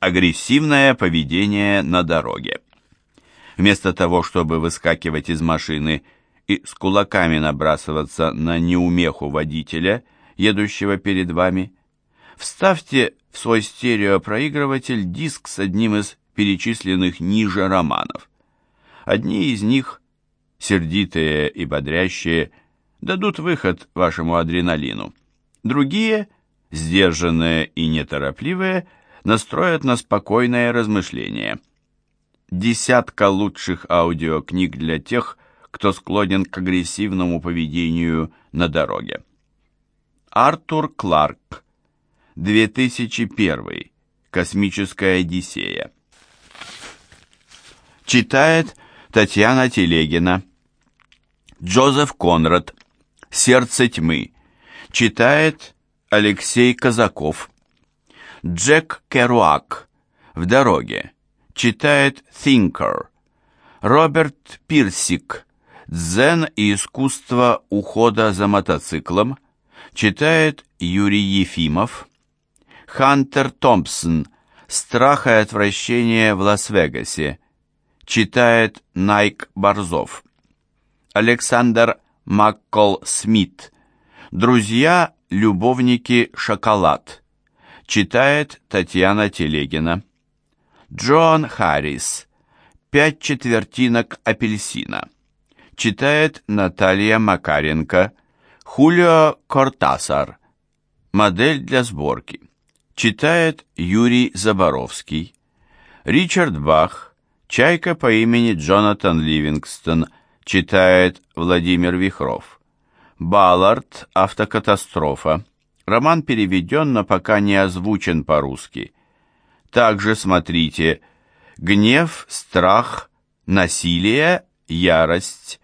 Агрессивное поведение на дороге. Вместо того, чтобы выскакивать из машины и с кулаками набрасываться на неумеху водителя, едущего перед вами, вставьте в свой стереопроигрыватель диск с одним из перечисленных ниже романов. Одни из них, сердитые и бодрящие, дадут выход вашему адреналину. Другие, сдержанные и неторопливые, настроят на спокойное размышление. Десятка лучших аудиокниг для тех, кто склонен к агрессивному поведению на дороге. Артур Кларк 2001. Космическая Одиссея. Читает Татьяна Телегина. Джозеф Конрад. Сердце тьмы. Читает Алексей Казаков. Джек Керуак. В дороге. Читает Thinker. Роберт Пирсик. Дзен и искусство ухода за мотоциклом. Читает Юрий Ефимов. Хантер Томпсон. Страх и отвращение в Лас-Вегасе. Читает Найк Борзов. Александр Маккол Смит. Друзья, любовники, шоколад. Читает Татьяна Телегина. Джон Харрис. Пять четвертинок апельсина. Читает Наталья Макаренко. Хулио Кортасар. Модель для сборки. Читает Юрий Заборовский. Ричард Бах. Чайка по имени Джонатан Ливингстон. Читает Владимир Вихров. Баллард. Автокатастрофа. Роман переведен, но пока не озвучен по-русски. Также смотрите «Гнев, страх, насилие, ярость»,